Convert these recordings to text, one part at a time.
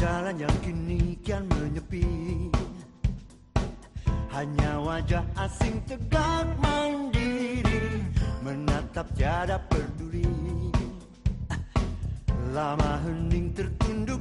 jalan yang kini kian menyepi. Hanya wajah asing tegak mandiri Menatap tiada peduli. Lama hening tertunduk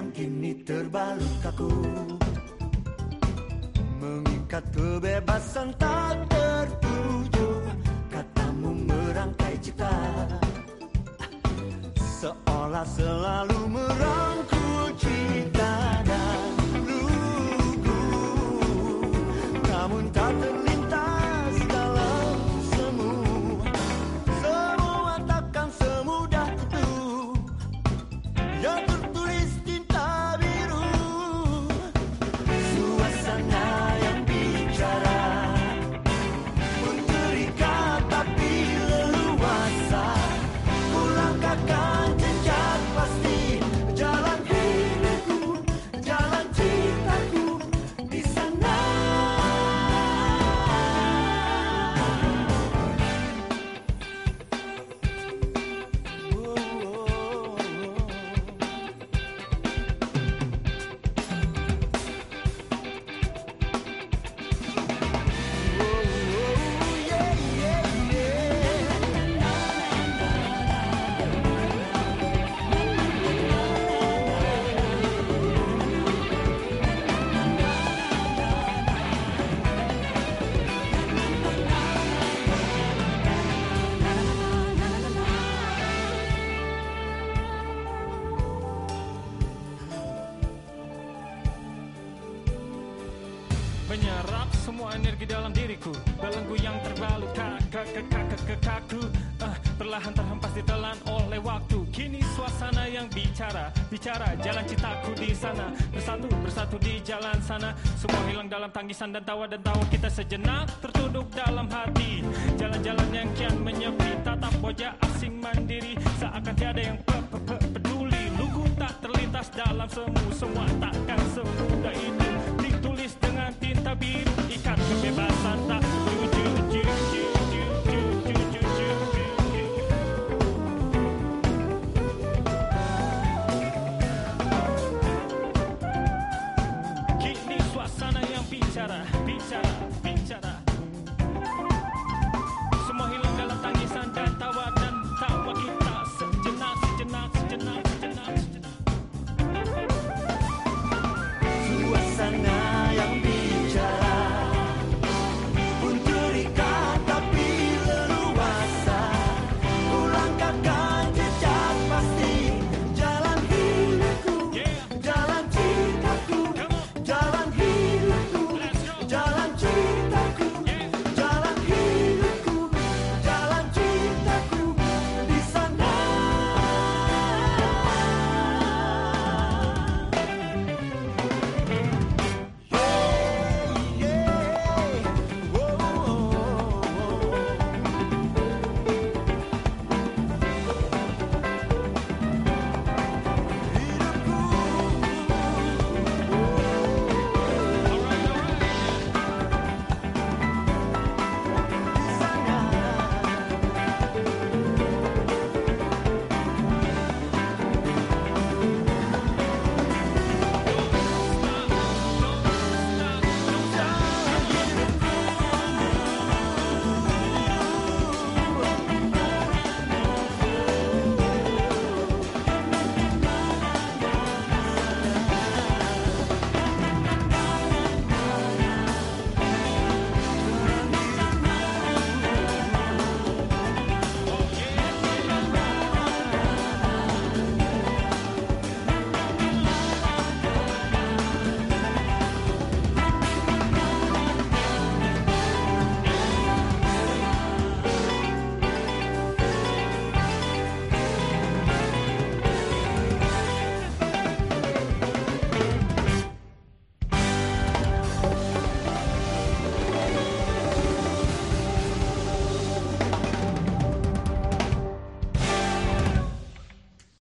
yang kini terbalut kaku. Mengikat kebebasan tak tertuju Katamu merangkai cita. Seolah selalu merangkul cinta Menyerap semua energi dalam diriku. Belenggu yang terbalut kakak kakak kakak kaku ah, Perlahan terhempas ditelan oleh waktu. Kini suasana yang bicara Bicara jalan cintaku di sana. Bersatu bersatu di jalan sana. Semua hilang dalam tangisan dan tawa dan tawa Kita sejenak tertunduk dalam hati. Jalan-jalan yang kian menyepi Tatap wajah asing mandiri. Seakan tiada yang pe pe pe peduli. Lugu tak terlintas dalam semu Semua takkan